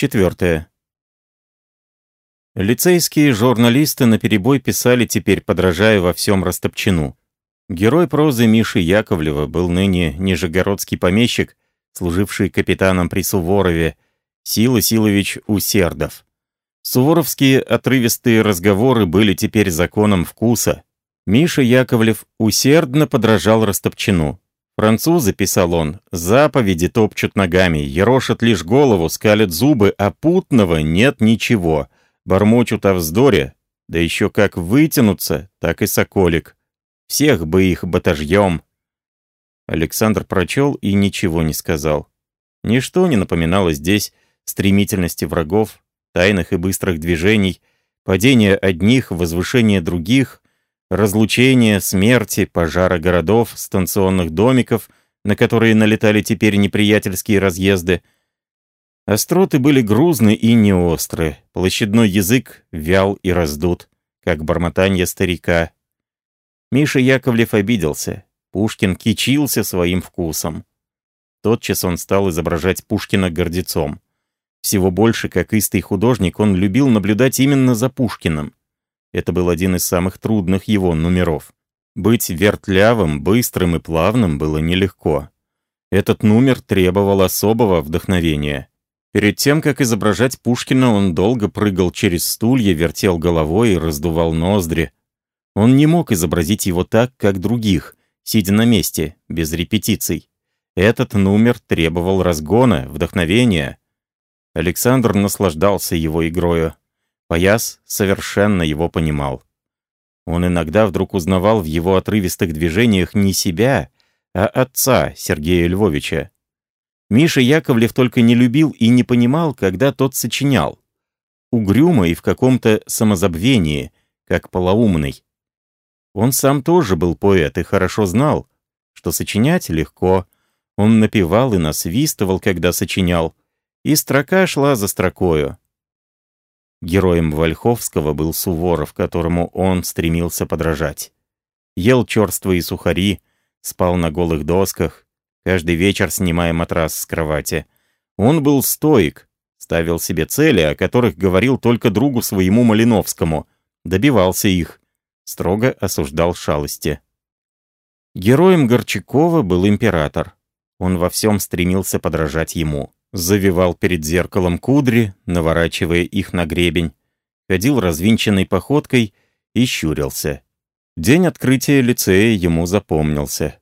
Четвертое. Лицейские журналисты наперебой писали теперь, подражая во всем Растопчину. Герой прозы Миши Яковлева был ныне нижегородский помещик, служивший капитаном при Суворове, Сила Силович Усердов. Суворовские отрывистые разговоры были теперь законом вкуса. Миша Яковлев усердно подражал Растопчину. Французы, писал он, заповеди топчут ногами, ерошат лишь голову, скалят зубы, а путного нет ничего. Бормочут о вздоре, да еще как вытянутся, так и соколик. Всех бы их батажьем. Александр прочел и ничего не сказал. Ничто не напоминало здесь стремительности врагов, тайных и быстрых движений, падения одних, возвышения других, разлучения, смерти, пожара городов, станционных домиков, на которые налетали теперь неприятельские разъезды. Остроты были грузны и неостры, площадной язык вял и раздут, как бормотанье старика. Миша Яковлев обиделся. Пушкин кичился своим вкусом. Тотчас он стал изображать Пушкина гордецом. Всего больше, как истый художник, он любил наблюдать именно за Пушкиным. Это был один из самых трудных его номеров. Быть вертлявым, быстрым и плавным было нелегко. Этот номер требовал особого вдохновения. Перед тем, как изображать Пушкина, он долго прыгал через стулья, вертел головой и раздувал ноздри. Он не мог изобразить его так, как других, сидя на месте, без репетиций. Этот номер требовал разгона, вдохновения. Александр наслаждался его игрою. Пояс совершенно его понимал. Он иногда вдруг узнавал в его отрывистых движениях не себя, а отца Сергея Львовича. Миша Яковлев только не любил и не понимал, когда тот сочинял. Угрюмо и в каком-то самозабвении, как полоумный. Он сам тоже был поэт и хорошо знал, что сочинять легко. Он напевал и насвистывал, когда сочинял, и строка шла за строкою. Героем Вольховского был Суворов, которому он стремился подражать. Ел черствые сухари, спал на голых досках, каждый вечер снимая матрас с кровати. Он был стоик, ставил себе цели, о которых говорил только другу своему Малиновскому, добивался их, строго осуждал шалости. Героем Горчакова был император. Он во всем стремился подражать ему завивал перед зеркалом кудри, наворачивая их на гребень, ходил развинченной походкой и щурился. День открытия лицея ему запомнился.